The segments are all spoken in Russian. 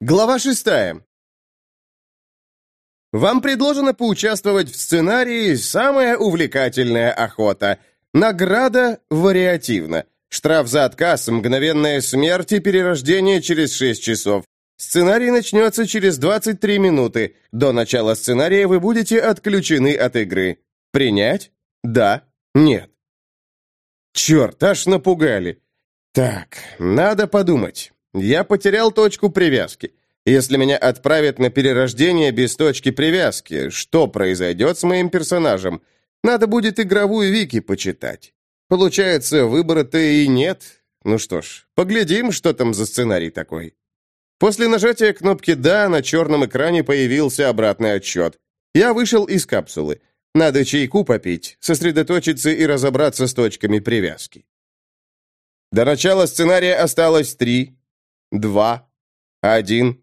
Глава шестая. Вам предложено поучаствовать в сценарии «Самая увлекательная охота». Награда вариативна. Штраф за отказ, мгновенная смерть и перерождение через 6 часов. Сценарий начнется через 23 минуты. До начала сценария вы будете отключены от игры. Принять? Да? Нет? Черт, аж напугали. Так, надо подумать. Я потерял точку привязки. Если меня отправят на перерождение без точки привязки, что произойдет с моим персонажем? Надо будет игровую вики почитать. Получается, выбора-то и нет. Ну что ж, поглядим, что там за сценарий такой. После нажатия кнопки «Да» на черном экране появился обратный отсчет. Я вышел из капсулы. Надо чайку попить, сосредоточиться и разобраться с точками привязки. До начала сценария осталось три, два, один.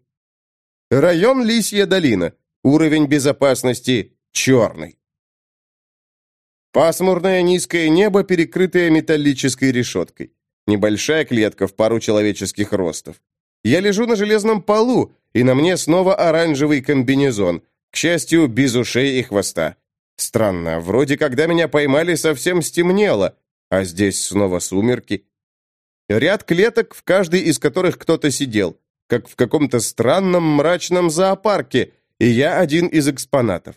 Район Лисья долина. Уровень безопасности черный. Пасмурное низкое небо, перекрытое металлической решеткой. Небольшая клетка в пару человеческих ростов. Я лежу на железном полу, и на мне снова оранжевый комбинезон, к счастью, без ушей и хвоста. Странно, вроде когда меня поймали, совсем стемнело, а здесь снова сумерки. Ряд клеток, в каждой из которых кто-то сидел, как в каком-то странном мрачном зоопарке, и я один из экспонатов.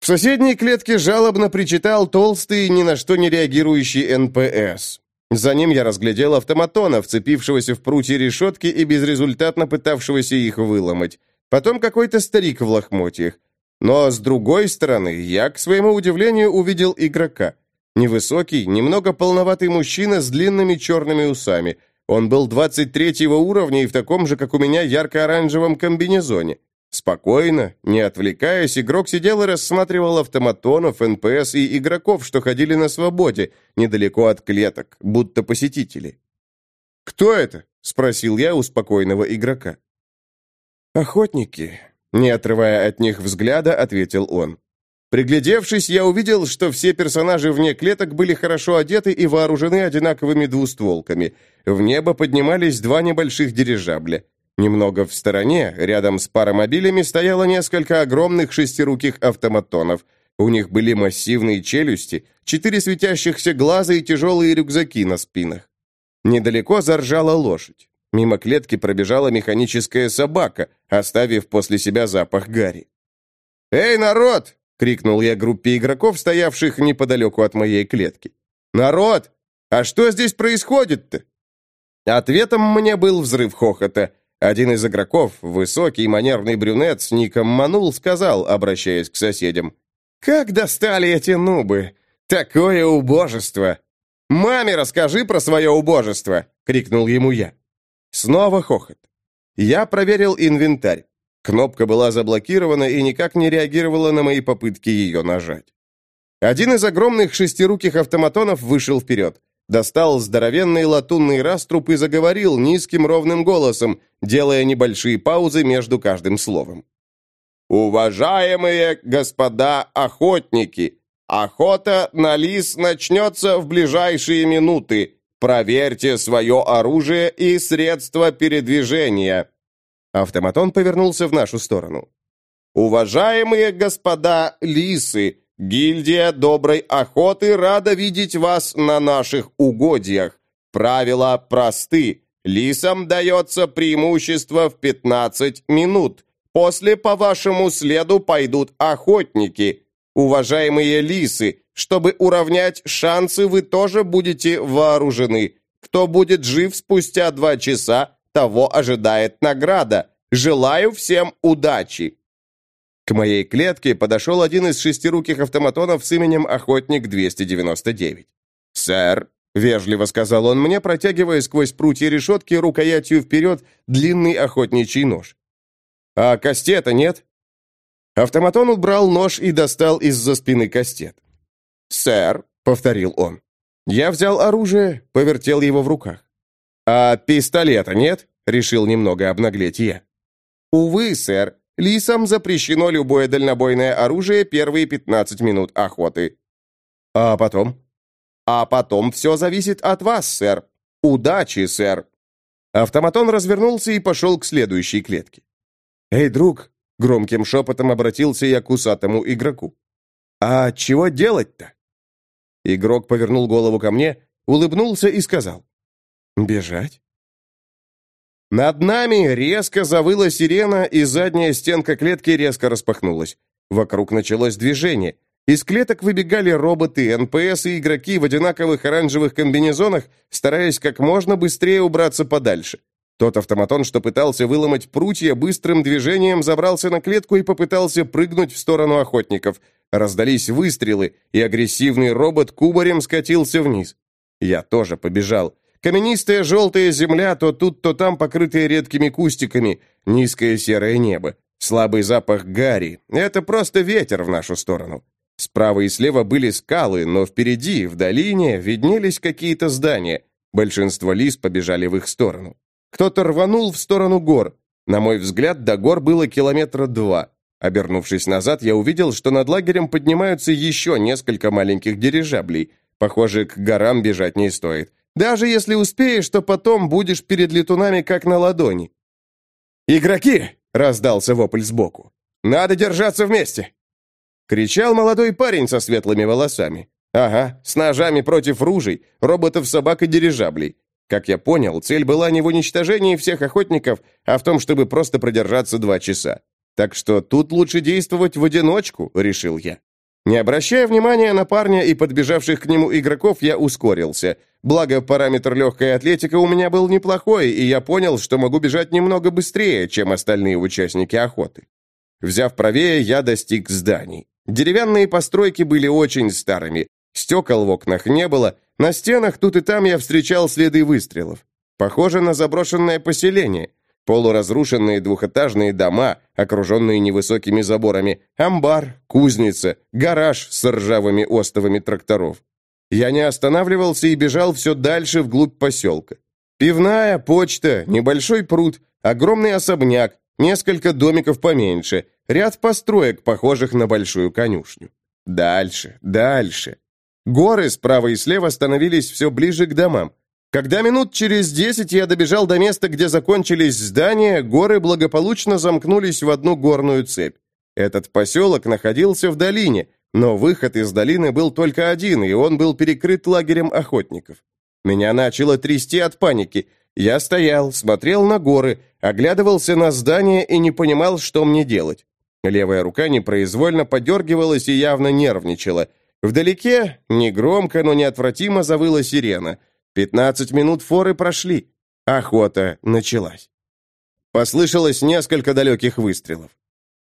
В соседней клетке жалобно причитал толстый, ни на что не реагирующий НПС. За ним я разглядел автоматона, вцепившегося в прутья решетки и безрезультатно пытавшегося их выломать. Потом какой-то старик в лохмотьях. Но, с другой стороны, я, к своему удивлению, увидел игрока. Невысокий, немного полноватый мужчина с длинными черными усами. Он был 23-го уровня и в таком же, как у меня, ярко-оранжевом комбинезоне. Спокойно, не отвлекаясь, игрок сидел и рассматривал автоматонов, НПС и игроков, что ходили на свободе, недалеко от клеток, будто посетители. «Кто это?» — спросил я у спокойного игрока. «Охотники», — не отрывая от них взгляда, ответил он. Приглядевшись, я увидел, что все персонажи вне клеток были хорошо одеты и вооружены одинаковыми двустволками. В небо поднимались два небольших дирижабля. Немного в стороне, рядом с паромобилями, стояло несколько огромных шестируких автоматонов. У них были массивные челюсти, четыре светящихся глаза и тяжелые рюкзаки на спинах. Недалеко заржала лошадь. Мимо клетки пробежала механическая собака, оставив после себя запах гари. «Эй, народ!» Крикнул я группе игроков, стоявших неподалеку от моей клетки. «Народ! А что здесь происходит-то?» Ответом мне был взрыв хохота. Один из игроков, высокий манерный брюнет с ником Манул, сказал, обращаясь к соседям. «Как достали эти нубы! Такое убожество!» «Маме расскажи про свое убожество!» — крикнул ему я. Снова хохот. Я проверил инвентарь. Кнопка была заблокирована и никак не реагировала на мои попытки ее нажать. Один из огромных шестируких автоматонов вышел вперед, достал здоровенный латунный раструб и заговорил низким ровным голосом, делая небольшие паузы между каждым словом. «Уважаемые господа охотники, охота на лис начнется в ближайшие минуты. Проверьте свое оружие и средства передвижения. Автоматон повернулся в нашу сторону. «Уважаемые господа лисы, гильдия доброй охоты рада видеть вас на наших угодьях. Правила просты. Лисам дается преимущество в 15 минут. После по вашему следу пойдут охотники. Уважаемые лисы, чтобы уравнять шансы, вы тоже будете вооружены. Кто будет жив спустя два часа, того ожидает награда. Желаю всем удачи!» К моей клетке подошел один из шестируких автоматонов с именем Охотник-299. «Сэр», — вежливо сказал он мне, протягивая сквозь прутья решетки рукоятью вперед длинный охотничий нож. «А кастета нет?» Автоматон убрал нож и достал из-за спины кастет. «Сэр», — повторил он. Я взял оружие, повертел его в руках. «А пистолета нет?» — решил немного обнаглеть я. «Увы, сэр, лисам запрещено любое дальнобойное оружие первые 15 минут охоты». «А потом?» «А потом все зависит от вас, сэр. Удачи, сэр». Автоматон развернулся и пошел к следующей клетке. «Эй, друг!» — громким шепотом обратился я к усатому игроку. «А чего делать-то?» Игрок повернул голову ко мне, улыбнулся и сказал. «Бежать?» Над нами резко завыла сирена, и задняя стенка клетки резко распахнулась. Вокруг началось движение. Из клеток выбегали роботы, НПС и игроки в одинаковых оранжевых комбинезонах, стараясь как можно быстрее убраться подальше. Тот автоматон, что пытался выломать прутья, быстрым движением забрался на клетку и попытался прыгнуть в сторону охотников. Раздались выстрелы, и агрессивный робот кубарем скатился вниз. Я тоже побежал. Каменистая желтая земля, то тут, то там покрытая редкими кустиками, низкое серое небо, слабый запах гари. Это просто ветер в нашу сторону. Справа и слева были скалы, но впереди, в долине, виднелись какие-то здания. Большинство лис побежали в их сторону. Кто-то рванул в сторону гор. На мой взгляд, до гор было километра два. Обернувшись назад, я увидел, что над лагерем поднимаются еще несколько маленьких дирижаблей. Похоже, к горам бежать не стоит. Даже если успеешь, то потом будешь перед летунами как на ладони. «Игроки!» — раздался вопль сбоку. «Надо держаться вместе!» Кричал молодой парень со светлыми волосами. Ага, с ножами против ружей, роботов, собак и дирижаблей. Как я понял, цель была не в уничтожении всех охотников, а в том, чтобы просто продержаться два часа. Так что тут лучше действовать в одиночку, решил я. Не обращая внимания на парня и подбежавших к нему игроков, я ускорился. Благо, параметр легкая атлетика у меня был неплохой, и я понял, что могу бежать немного быстрее, чем остальные участники охоты. Взяв правее, я достиг зданий. Деревянные постройки были очень старыми. Стекол в окнах не было. На стенах тут и там я встречал следы выстрелов. Похоже на заброшенное поселение. Полуразрушенные двухэтажные дома, окруженные невысокими заборами, амбар, кузница, гараж с ржавыми остовами тракторов. Я не останавливался и бежал все дальше вглубь поселка. Пивная, почта, небольшой пруд, огромный особняк, несколько домиков поменьше, ряд построек, похожих на большую конюшню. Дальше, дальше. Горы справа и слева становились все ближе к домам. Когда минут через десять я добежал до места, где закончились здания, горы благополучно замкнулись в одну горную цепь. Этот поселок находился в долине, но выход из долины был только один, и он был перекрыт лагерем охотников. Меня начало трясти от паники. Я стоял, смотрел на горы, оглядывался на здания и не понимал, что мне делать. Левая рука непроизвольно подергивалась и явно нервничала. Вдалеке, негромко, но неотвратимо завыла сирена — Пятнадцать минут форы прошли. Охота началась. Послышалось несколько далеких выстрелов.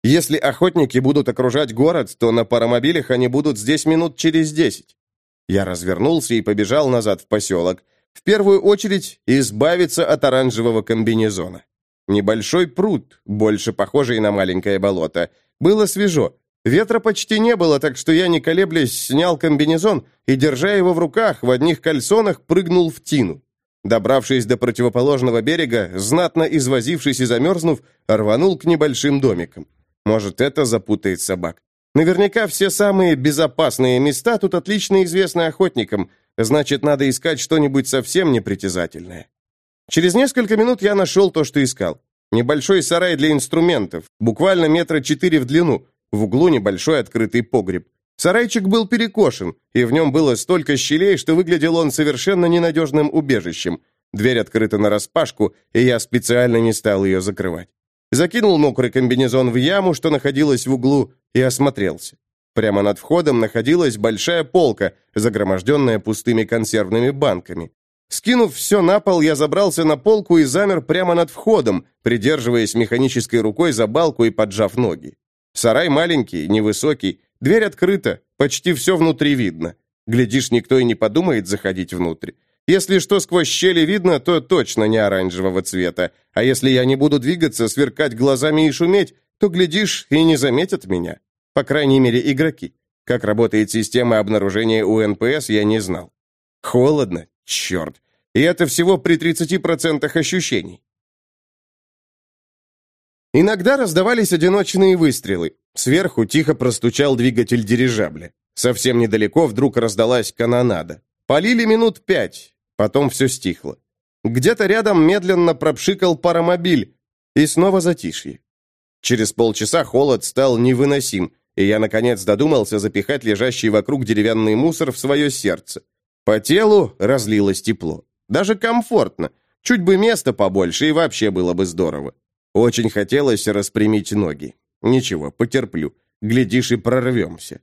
Если охотники будут окружать город, то на паромобилях они будут здесь минут через десять. Я развернулся и побежал назад в поселок. В первую очередь избавиться от оранжевого комбинезона. Небольшой пруд, больше похожий на маленькое болото. Было свежо. Ветра почти не было, так что я, не колеблясь, снял комбинезон и, держа его в руках, в одних кальсонах прыгнул в тину. Добравшись до противоположного берега, знатно извозившись и замерзнув, рванул к небольшим домикам. Может, это запутает собак. Наверняка все самые безопасные места тут отлично известны охотникам, значит, надо искать что-нибудь совсем непритязательное. Через несколько минут я нашел то, что искал. Небольшой сарай для инструментов, буквально метра четыре в длину, в углу небольшой открытый погреб. Сарайчик был перекошен, и в нем было столько щелей, что выглядел он совершенно ненадежным убежищем. Дверь открыта нараспашку, и я специально не стал ее закрывать. Закинул мокрый комбинезон в яму, что находилась в углу, и осмотрелся. Прямо над входом находилась большая полка, загроможденная пустыми консервными банками. Скинув все на пол, я забрался на полку и замер прямо над входом, придерживаясь механической рукой за балку и поджав ноги. Сарай маленький, невысокий, дверь открыта, почти все внутри видно. Глядишь, никто и не подумает заходить внутрь. Если что сквозь щели видно, то точно не оранжевого цвета. А если я не буду двигаться, сверкать глазами и шуметь, то, глядишь, и не заметят меня. По крайней мере, игроки. Как работает система обнаружения у НПС, я не знал. Холодно, черт. И это всего при 30% ощущений. Иногда раздавались одиночные выстрелы. Сверху тихо простучал двигатель дирижабля. Совсем недалеко вдруг раздалась канонада. Полили минут пять, потом все стихло. Где-то рядом медленно пропшикал паромобиль, и снова затишье. Через полчаса холод стал невыносим, и я, наконец, додумался запихать лежащий вокруг деревянный мусор в свое сердце. По телу разлилось тепло. Даже комфортно. Чуть бы места побольше, и вообще было бы здорово. Очень хотелось распрямить ноги. Ничего, потерплю. Глядишь, и прорвемся.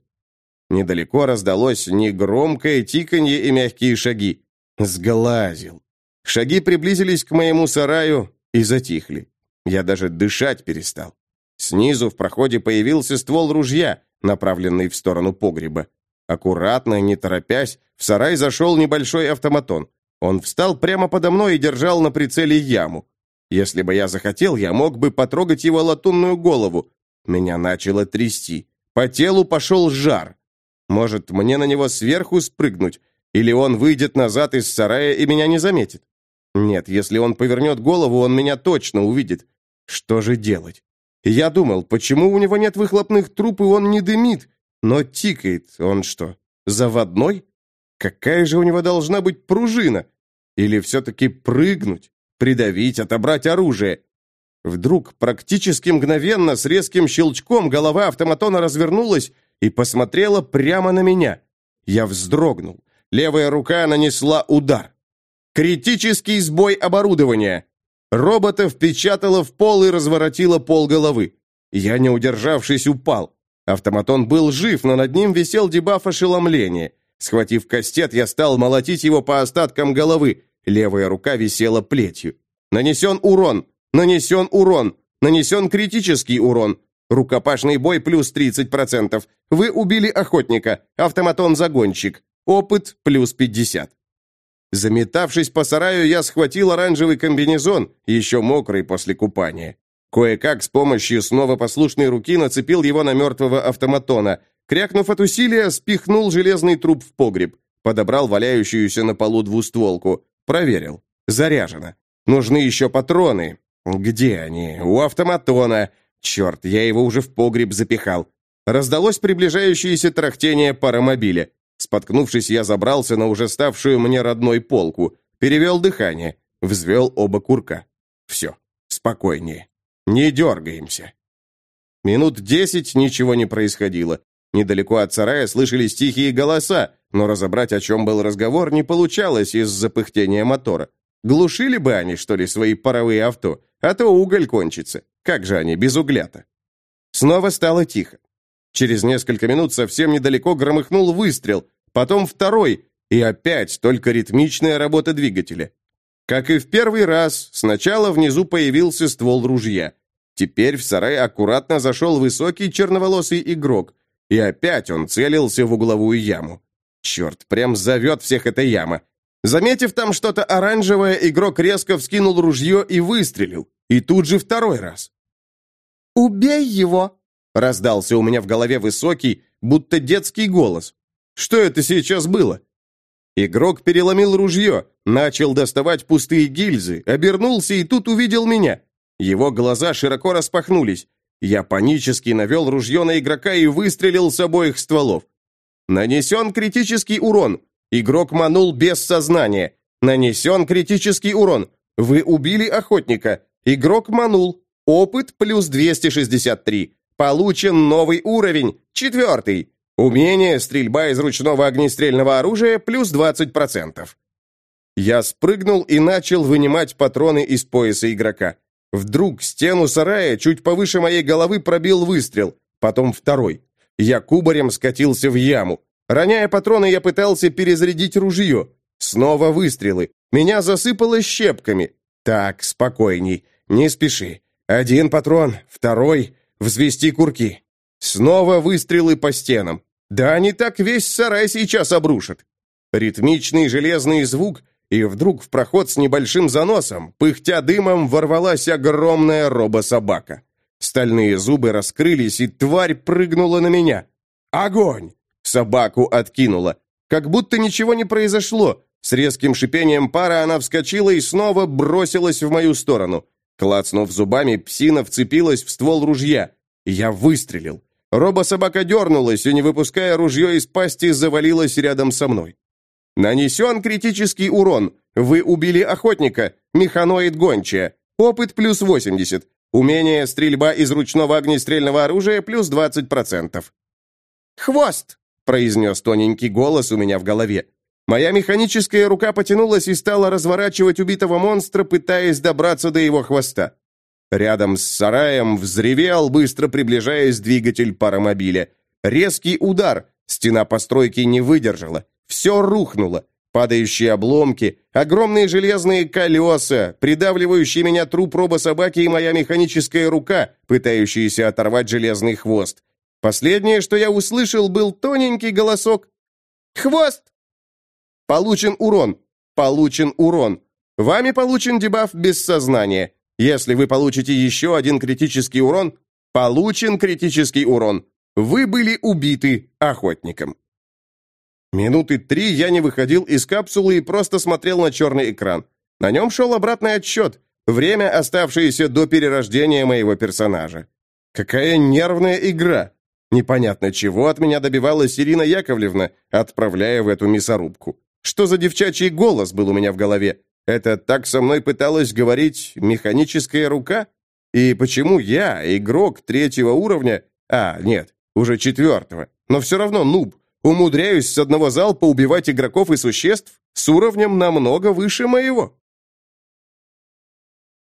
Недалеко раздалось негромкое тиканье и мягкие шаги. Сглазил. Шаги приблизились к моему сараю и затихли. Я даже дышать перестал. Снизу в проходе появился ствол ружья, направленный в сторону погреба. Аккуратно, не торопясь, в сарай зашел небольшой автоматон. Он встал прямо подо мной и держал на прицеле яму. Если бы я захотел, я мог бы потрогать его латунную голову. Меня начало трясти. По телу пошел жар. Может, мне на него сверху спрыгнуть? Или он выйдет назад из сарая и меня не заметит? Нет, если он повернет голову, он меня точно увидит. Что же делать? Я думал, почему у него нет выхлопных труб, и он не дымит? Но тикает он что, заводной? Какая же у него должна быть пружина? Или все-таки прыгнуть, придавить, отобрать оружие? Вдруг, практически мгновенно, с резким щелчком, голова автоматона развернулась и посмотрела прямо на меня. Я вздрогнул. Левая рука нанесла удар. Критический сбой оборудования. Робота впечатало в пол и разворотило пол головы. Я, не удержавшись, упал. Автоматон был жив, но над ним висел дебаф ошеломления. Схватив кастет, я стал молотить его по остаткам головы. Левая рука висела плетью. Нанесен урон. Нанесен урон. Нанесен критический урон. Рукопашный бой плюс 30%. Вы убили охотника. Автоматон-загонщик. Опыт плюс 50. Заметавшись по сараю, я схватил оранжевый комбинезон, еще мокрый после купания. Кое-как с помощью снова послушной руки нацепил его на мертвого автоматона. Крякнув от усилия, спихнул железный труп в погреб. Подобрал валяющуюся на полу двустволку. Проверил. Заряжено. Нужны еще патроны. Где они? У автоматона. Черт, я его уже в погреб запихал. Раздалось приближающееся трахтение паромобиля. Споткнувшись, я забрался на уже ставшую мне родной полку, перевел дыхание, взвел оба курка. Все, спокойнее. Не дергаемся. Минут десять ничего не происходило. Недалеко от сарая слышались тихие голоса, но разобрать, о чем был разговор, не получалось из-за пыхтения мотора. Глушили бы они, что ли, свои паровые авто, а то уголь кончится. Как же они без угля-то? Снова стало тихо. Через несколько минут совсем недалеко громыхнул выстрел, потом второй, и опять только ритмичная работа двигателя. Как и в первый раз, сначала внизу появился ствол ружья. Теперь в сарай аккуратно зашел высокий черноволосый игрок, и опять он целился в угловую яму. Черт, прям зовет всех эта яма. Заметив там что-то оранжевое, игрок резко вскинул ружье и выстрелил. И тут же второй раз. «Убей его!» Раздался у меня в голове высокий, будто детский голос. Что это сейчас было? Игрок переломил ружье, начал доставать пустые гильзы, обернулся и тут увидел меня. Его глаза широко распахнулись. Я панически навел ружье на игрока и выстрелил с обоих стволов. Нанесен критический урон. Игрок манул без сознания. Нанесен критический урон. Вы убили охотника. Игрок манул. Опыт плюс 263. Получен новый уровень, четвертый. Умение стрельба из ручного огнестрельного оружия плюс 20%. Я спрыгнул и начал вынимать патроны из пояса игрока. Вдруг стену сарая чуть повыше моей головы пробил выстрел, потом второй. Я кубарем скатился в яму. Роняя патроны, я пытался перезарядить ружье. Снова выстрелы. Меня засыпало щепками. Так, спокойней, не спеши. Один патрон, второй. Взвести курки. Снова выстрелы по стенам. Да они так весь сарай сейчас обрушат. Ритмичный железный звук, и вдруг в проход с небольшим заносом, пыхтя дымом, ворвалась огромная робособака. Стальные зубы раскрылись, и тварь прыгнула на меня. Огонь! Собаку откинула. Как будто ничего не произошло. С резким шипением пара она вскочила и снова бросилась в мою сторону. Клацнув зубами, псина вцепилась в ствол ружья. Я выстрелил. Робособака дернулась и, не выпуская ружье из пасти, завалилась рядом со мной. Нанесен критический урон. Вы убили охотника. Механоид гончая. Опыт плюс 80. Умение стрельба из ручного огнестрельного оружия плюс 20%. «Хвост!» – произнес тоненький голос у меня в голове. Моя механическая рука потянулась и стала разворачивать убитого монстра, пытаясь добраться до его хвоста. Рядом с сараем взревел, быстро приближаясь двигатель паромобиля. Резкий удар. Стена постройки не выдержала. Все рухнуло. Падающие обломки, огромные железные колеса, придавливающий меня труп робособаки и моя механическая рука, пытающаяся оторвать железный хвост. Последнее, что я услышал, был тоненький голосок. «Хвост!» Получен урон. Получен урон. Вами получен дебаф без сознания. Если вы получите еще один критический урон, получен критический урон. Вы были убиты охотником. Минуты три я не выходил из капсулы и просто смотрел на черный экран. На нем шел обратный отсчет. Время, оставшееся до перерождения моего персонажа. Какая нервная игра. Непонятно, чего от меня добивалась Ирина Яковлевна, отправляя в эту мясорубку. Что за девчачий голос был у меня в голове? Это так со мной пыталась говорить механическая рука? И почему я, игрок третьего уровня, а, нет, уже четвертого, но все равно нуб, умудряюсь с одного залпа убивать игроков и существ с уровнем намного выше моего?